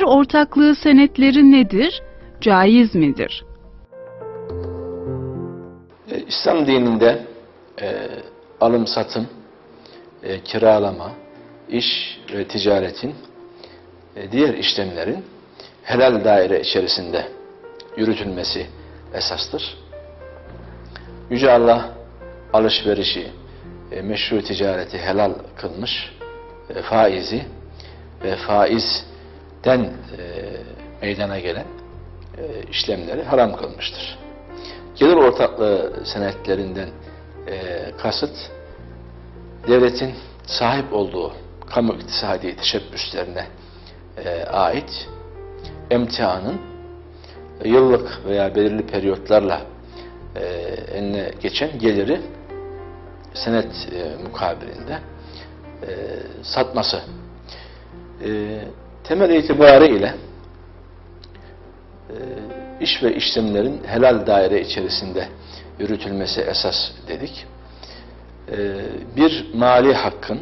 Gelir ortaklığı senetleri nedir? Caiz midir? E, İslam dininde e, alım satım, e, kiralama, iş ve ticaretin e, diğer işlemlerin helal daire içerisinde yürütülmesi esastır. Yüce Allah alışverişi, e, meşru ticareti helal kılmış, e, faizi ve faizden e, meydana gelen e, işlemleri haram kılmıştır. Gelir ortaklığı senetlerinden e, kasıt devletin sahip olduğu kamu iktisadi teşebbüslerine e, ait emtianın yıllık veya belirli periyotlarla e, eline geçen geliri senet e, mukabilinde e, satması. E, temel itibariyle e, iş ve işlemlerin helal daire içerisinde yürütülmesi esas dedik. E, bir mali hakkın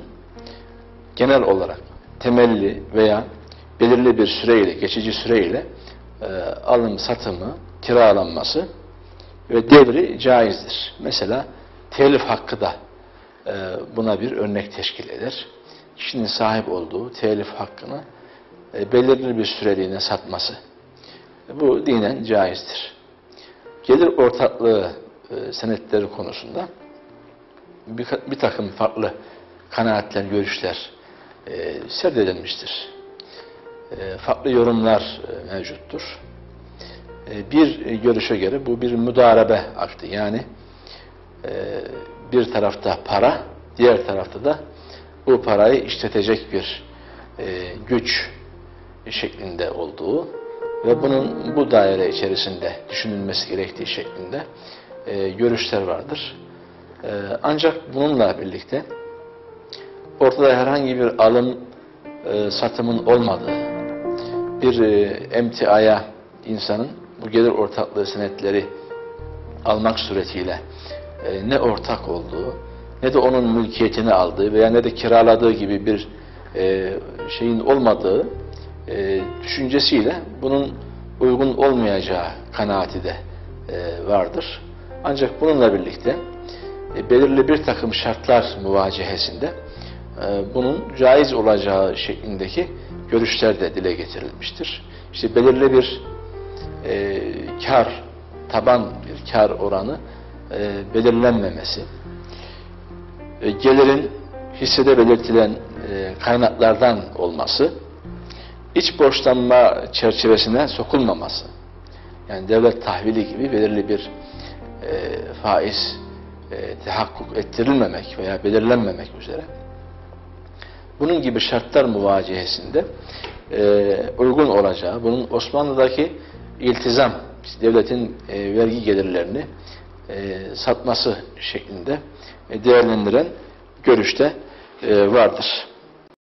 genel olarak temelli veya belirli bir süreyle, geçici süreyle e, alım satımı, kiralanması ve devri caizdir. Mesela telif hakkı da buna bir örnek teşkil eder. Kişinin sahip olduğu telif hakkını e, belirli bir süreliğine satması. Bu dinen caizdir. Gelir ortaklığı e, senetleri konusunda bir, takım farklı kanaatler, görüşler e, serdedilmiştir. E, farklı yorumlar mevcuttur. Bir görüşe göre bu bir müdarebe akti. Yani bir tarafta para, diğer tarafta da bu parayı işletecek bir e, güç şeklinde olduğu ve bunun bu daire içerisinde düşünülmesi gerektiği şeklinde e, görüşler vardır. E, ancak bununla birlikte ortada herhangi bir alım e, satımın olmadığı bir e, emtiaya insanın bu gelir ortaklığı senetleri almak suretiyle e, ne ortak olduğu ne de onun mülkiyetini aldığı veya ne de kiraladığı gibi bir e, şeyin olmadığı e, düşüncesiyle bunun uygun olmayacağı kanaati de e, vardır. Ancak bununla birlikte e, belirli bir takım şartlar muvacihesinde e, bunun caiz olacağı şeklindeki görüşler de dile getirilmiştir. İşte belirli bir e, kar, taban bir kar oranı e, belirlenmemesi, e, gelirin hissede belirtilen e, kaynaklardan olması, iç borçlanma çerçevesine sokulmaması, yani devlet tahvili gibi belirli bir e, faiz e, tehakkuk ettirilmemek veya belirlenmemek üzere, bunun gibi şartlar muvacihesinde e, uygun olacağı, bunun Osmanlı'daki iltizam, devletin e, vergi gelirlerini e, satması şeklinde e, değerlendiren görüşte e, vardır.